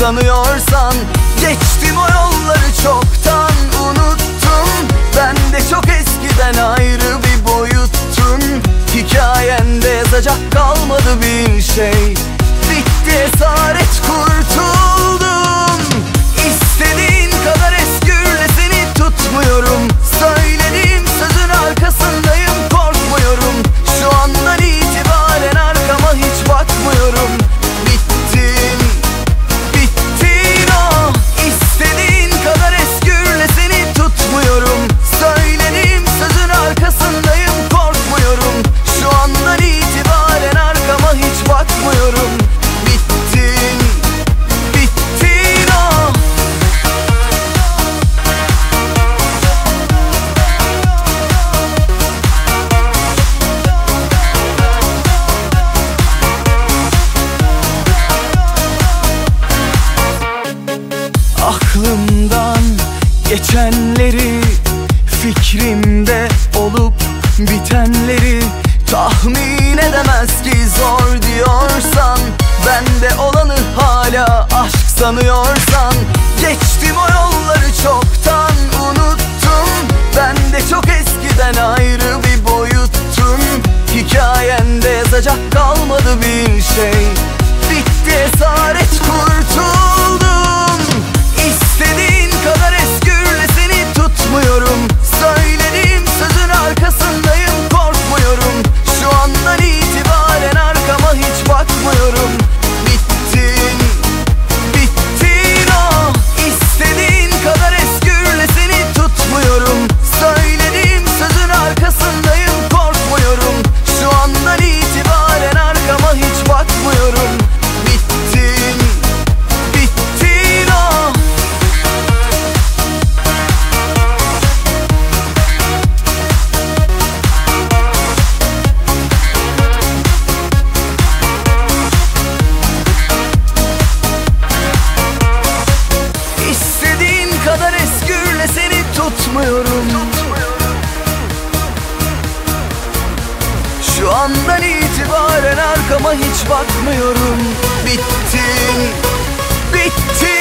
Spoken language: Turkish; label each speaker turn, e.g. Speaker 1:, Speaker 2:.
Speaker 1: sanıyorsan Geçtim o yolları çoktan unuttum. Ben de çok eskiden ayrı bir boyuttun Hikayende yazacak kalmadı bir şey. Bitti esaret kurtuldum geçenleri Fikrimde olup bitenleri Tahmin edemez ki zor diyorsan Bende olanı hala aşk sanıyorsan. Geçtim o yolları çoktan unuttum. Ben de çok eskiden ayrı bir boyuttun Hikayende yazacak kalmadı bir şey. Bitti esaret kurtuldum tutmuyorum Şu andan itibaren arkama hiç bakmıyorum. Bittin, bittin